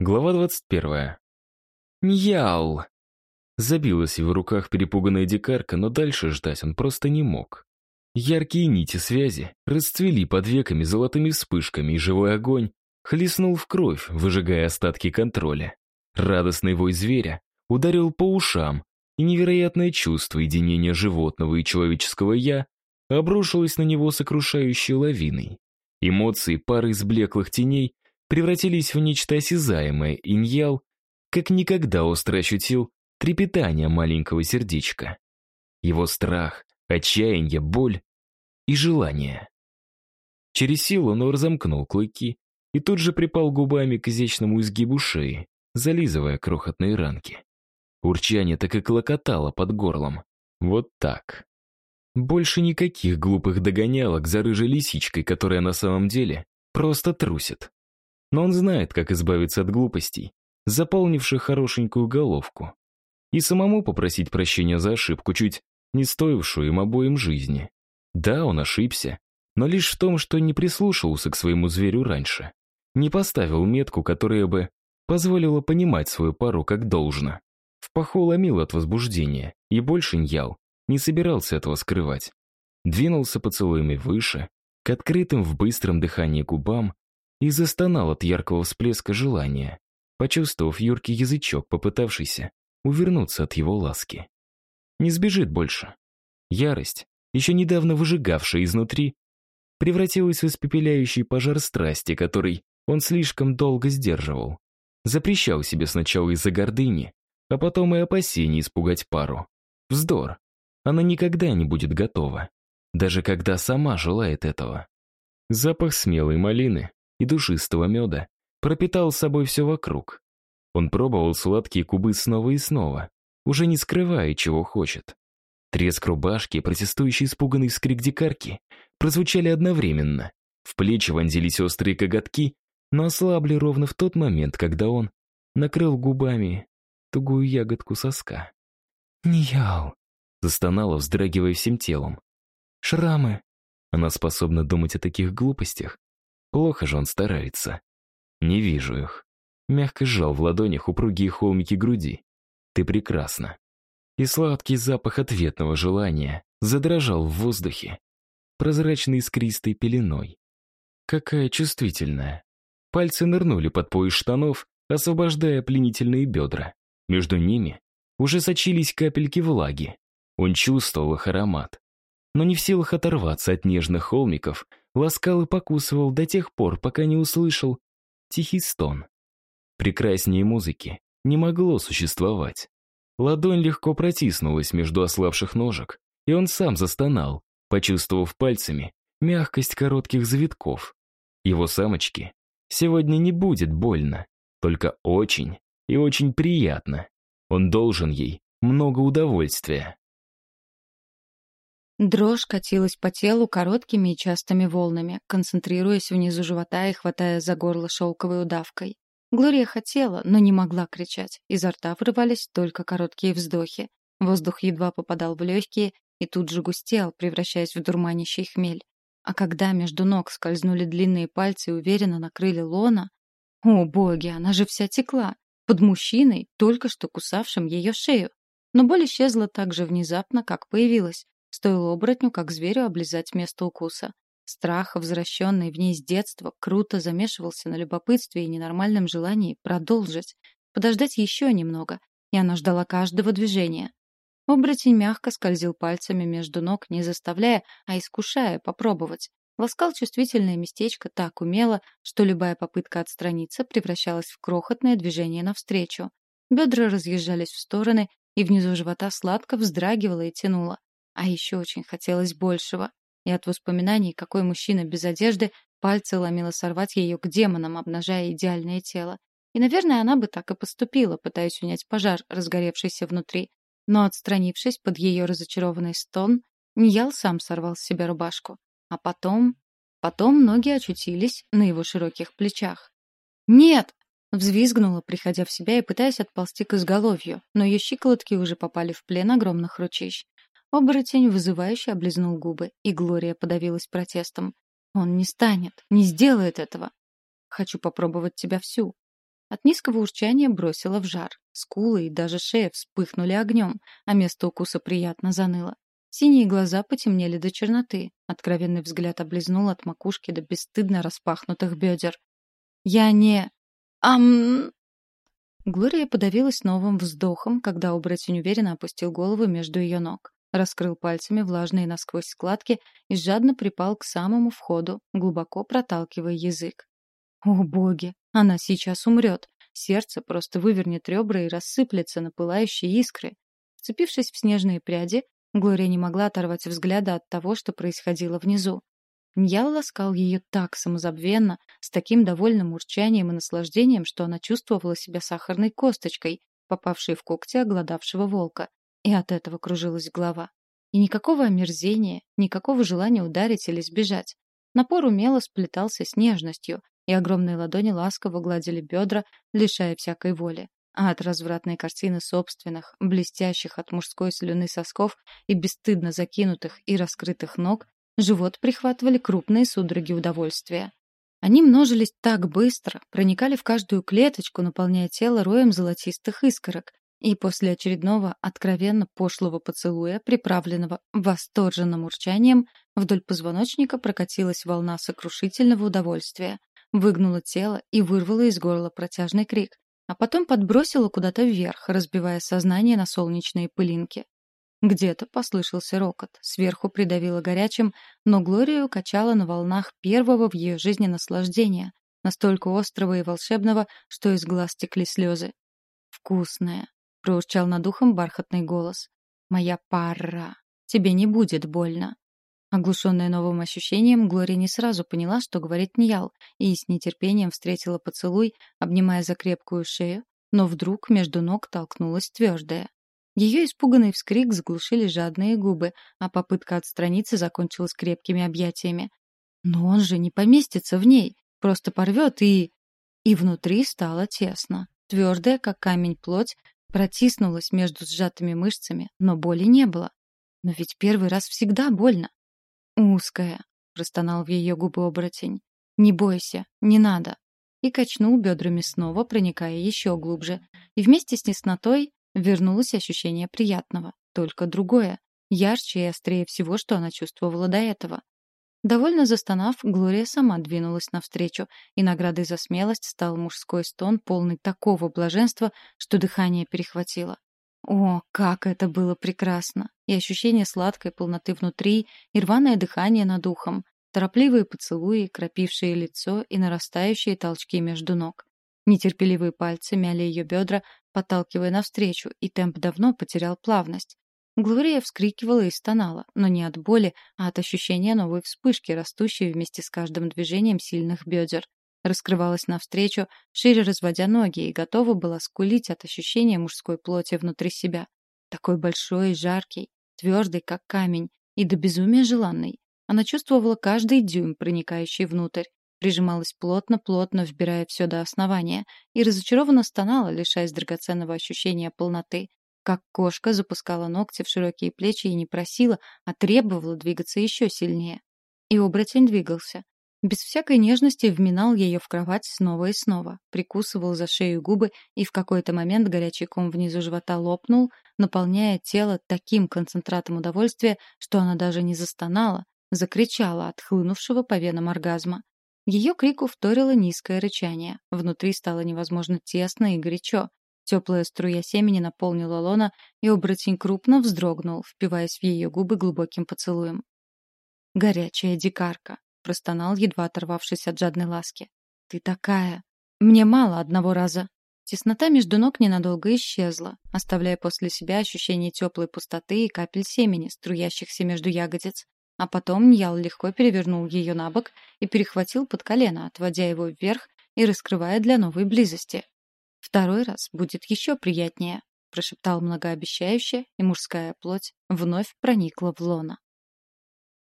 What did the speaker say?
Глава 21. Ньял! Забилась в руках перепуганная дикарка, но дальше ждать он просто не мог. Яркие нити связи расцвели под веками золотыми вспышками, и живой огонь хлестнул в кровь, выжигая остатки контроля. Радостный вой зверя ударил по ушам, и невероятное чувство единения животного и человеческого «я» обрушилось на него сокрушающей лавиной. Эмоции пары из блеклых теней превратились в нечто осязаемое, и Ньял как никогда остро ощутил трепетание маленького сердечка. Его страх, отчаяние, боль и желание. Через силу он разомкнул клыки и тут же припал губами к изящному изгибу шеи, зализывая крохотные ранки. Урчание так и клокотало под горлом. Вот так. Больше никаких глупых догонялок за рыжей лисичкой, которая на самом деле просто трусит. Но он знает, как избавиться от глупостей, заполнивших хорошенькую головку. И самому попросить прощения за ошибку, чуть не стоившую им обоим жизни. Да, он ошибся, но лишь в том, что не прислушивался к своему зверю раньше. Не поставил метку, которая бы позволила понимать свою пару как должно. В паху ломил от возбуждения, и больше Ньял не собирался этого скрывать. Двинулся поцелуями выше, к открытым в быстром дыхании губам, и застонал от яркого всплеска желания, почувствовав юркий язычок, попытавшийся увернуться от его ласки. Не сбежит больше. Ярость, еще недавно выжигавшая изнутри, превратилась в испепеляющий пожар страсти, который он слишком долго сдерживал. Запрещал себе сначала из-за гордыни, а потом и опасений испугать пару. Вздор. Она никогда не будет готова, даже когда сама желает этого. Запах смелой малины и душистого меда пропитал собой все вокруг. Он пробовал сладкие кубы снова и снова, уже не скрывая, чего хочет. Треск рубашки, протестующий испуганный вскрик дикарки, прозвучали одновременно. В плечи вонзились острые коготки, но ослабли ровно в тот момент, когда он накрыл губами тугую ягодку соска. «Ниял!» — застонала, вздрагивая всем телом. «Шрамы!» Она способна думать о таких глупостях, Плохо же он старается. Не вижу их. Мягко сжал в ладонях упругие холмики груди. Ты прекрасна. И сладкий запах ответного желания задрожал в воздухе, прозрачной искристой пеленой. Какая чувствительная. Пальцы нырнули под пояс штанов, освобождая пленительные бедра. Между ними уже сочились капельки влаги. Он чувствовал их аромат. Но не в силах оторваться от нежных холмиков, ласкал и покусывал до тех пор, пока не услышал тихий стон. Прекраснее музыки не могло существовать. Ладонь легко протиснулась между ослабших ножек, и он сам застонал, почувствовав пальцами мягкость коротких завитков. Его самочки сегодня не будет больно, только очень и очень приятно. Он должен ей много удовольствия. Дрожь катилась по телу короткими и частыми волнами, концентрируясь внизу живота и хватая за горло шелковой удавкой. Глория хотела, но не могла кричать. Изо рта врывались только короткие вздохи. Воздух едва попадал в легкие и тут же густел, превращаясь в дурманящий хмель. А когда между ног скользнули длинные пальцы и уверенно накрыли лона... О, боги, она же вся текла! Под мужчиной, только что кусавшим ее шею. Но боль исчезла так же внезапно, как появилась. Стоило оборотню, как зверю, облизать место укуса. Страх, возвращенный в ней с детства, круто замешивался на любопытстве и ненормальном желании продолжить, подождать еще немного, и она ждала каждого движения. Оборотень мягко скользил пальцами между ног, не заставляя, а искушая попробовать. Ласкал чувствительное местечко так умело, что любая попытка отстраниться превращалась в крохотное движение навстречу. Бедра разъезжались в стороны, и внизу живота сладко вздрагивало и тянуло. А еще очень хотелось большего. И от воспоминаний, какой мужчина без одежды, пальцы ломило сорвать ее к демонам, обнажая идеальное тело. И, наверное, она бы так и поступила, пытаясь унять пожар, разгоревшийся внутри. Но, отстранившись под ее разочарованный стон, Ниял сам сорвал с себя рубашку. А потом... Потом ноги очутились на его широких плечах. «Нет!» — взвизгнула, приходя в себя и пытаясь отползти к изголовью, но ее щиколотки уже попали в плен огромных ручищ. Оборотень вызывающе облизнул губы, и Глория подавилась протестом. «Он не станет, не сделает этого. Хочу попробовать тебя всю». От низкого урчания бросило в жар. Скулы и даже шея вспыхнули огнем, а место укуса приятно заныло. Синие глаза потемнели до черноты. Откровенный взгляд облизнул от макушки до бесстыдно распахнутых бедер. «Я не... Ам...» Глория подавилась новым вздохом, когда оборотень уверенно опустил голову между ее ног. Раскрыл пальцами влажные насквозь складки и жадно припал к самому входу, глубоко проталкивая язык. О боги, она сейчас умрет. Сердце просто вывернет ребра и рассыплется на пылающие искры. Вцепившись в снежные пряди, Глория не могла оторвать взгляда от того, что происходило внизу. Ньял ласкал ее так самозабвенно, с таким довольным урчанием и наслаждением, что она чувствовала себя сахарной косточкой, попавшей в когти огладавшего волка. И от этого кружилась голова. И никакого омерзения, никакого желания ударить или сбежать. Напор умело сплетался с нежностью, и огромные ладони ласково гладили бедра, лишая всякой воли. А от развратной картины собственных, блестящих от мужской слюны сосков и бесстыдно закинутых и раскрытых ног, живот прихватывали крупные судороги удовольствия. Они множились так быстро, проникали в каждую клеточку, наполняя тело роем золотистых искорок, и после очередного откровенно пошлого поцелуя, приправленного восторженным урчанием, вдоль позвоночника прокатилась волна сокрушительного удовольствия, выгнула тело и вырвала из горла протяжный крик, а потом подбросила куда-то вверх, разбивая сознание на солнечные пылинки. Где-то послышался рокот, сверху придавило горячим, но Глорию качала на волнах первого в ее жизни наслаждения, настолько острого и волшебного, что из глаз текли слезы. «Вкусная!» — проурчал над ухом бархатный голос. «Моя пара! Тебе не будет больно!» Оглушенная новым ощущением, Глория не сразу поняла, что говорит Ньял, и с нетерпением встретила поцелуй, обнимая за крепкую шею, но вдруг между ног толкнулась твердая. Ее испуганный вскрик заглушили жадные губы, а попытка отстраниться закончилась крепкими объятиями. Но он же не поместится в ней, просто порвет и... И внутри стало тесно. Твердая, как камень плоть, протиснулась между сжатыми мышцами, но боли не было. Но ведь первый раз всегда больно. «Узкая», — простонал в ее губы оборотень. «Не бойся, не надо». И качнул бедрами снова, проникая еще глубже. И вместе с неснотой вернулось ощущение приятного, только другое, ярче и острее всего, что она чувствовала до этого. Довольно застонав, Глория сама двинулась навстречу, и наградой за смелость стал мужской стон, полный такого блаженства, что дыхание перехватило. О, как это было прекрасно! И ощущение сладкой полноты внутри, и рваное дыхание над ухом, торопливые поцелуи, кропившие лицо и нарастающие толчки между ног. Нетерпеливые пальцы мяли ее бедра, подталкивая навстречу, и темп давно потерял плавность. Глория вскрикивала и стонала, но не от боли, а от ощущения новой вспышки, растущей вместе с каждым движением сильных бедер раскрывалась навстречу, шире разводя ноги, и готова была скулить от ощущения мужской плоти внутри себя. Такой большой и жаркий, твердый, как камень, и до безумия желанный. Она чувствовала каждый дюйм, проникающий внутрь, прижималась плотно-плотно, вбирая все до основания, и разочарованно стонала, лишаясь драгоценного ощущения полноты, как кошка запускала ногти в широкие плечи и не просила, а требовала двигаться еще сильнее. И оборотень двигался. Без всякой нежности вминал ее в кровать снова и снова, прикусывал за шею губы, и в какой-то момент горячий ком внизу живота лопнул, наполняя тело таким концентратом удовольствия, что она даже не застонала, закричала от хлынувшего по венам оргазма. Ее крику вторило низкое рычание. Внутри стало невозможно тесно и горячо. Теплая струя семени наполнила лона, и оборотень крупно вздрогнул, впиваясь в ее губы глубоким поцелуем. Горячая дикарка простонал, едва оторвавшись от жадной ласки. «Ты такая! Мне мало одного раза!» Теснота между ног ненадолго исчезла, оставляя после себя ощущение теплой пустоты и капель семени, струящихся между ягодиц. А потом Ньял легко перевернул ее на бок и перехватил под колено, отводя его вверх и раскрывая для новой близости. «Второй раз будет еще приятнее», — прошептал многообещающе, и мужская плоть вновь проникла в лона.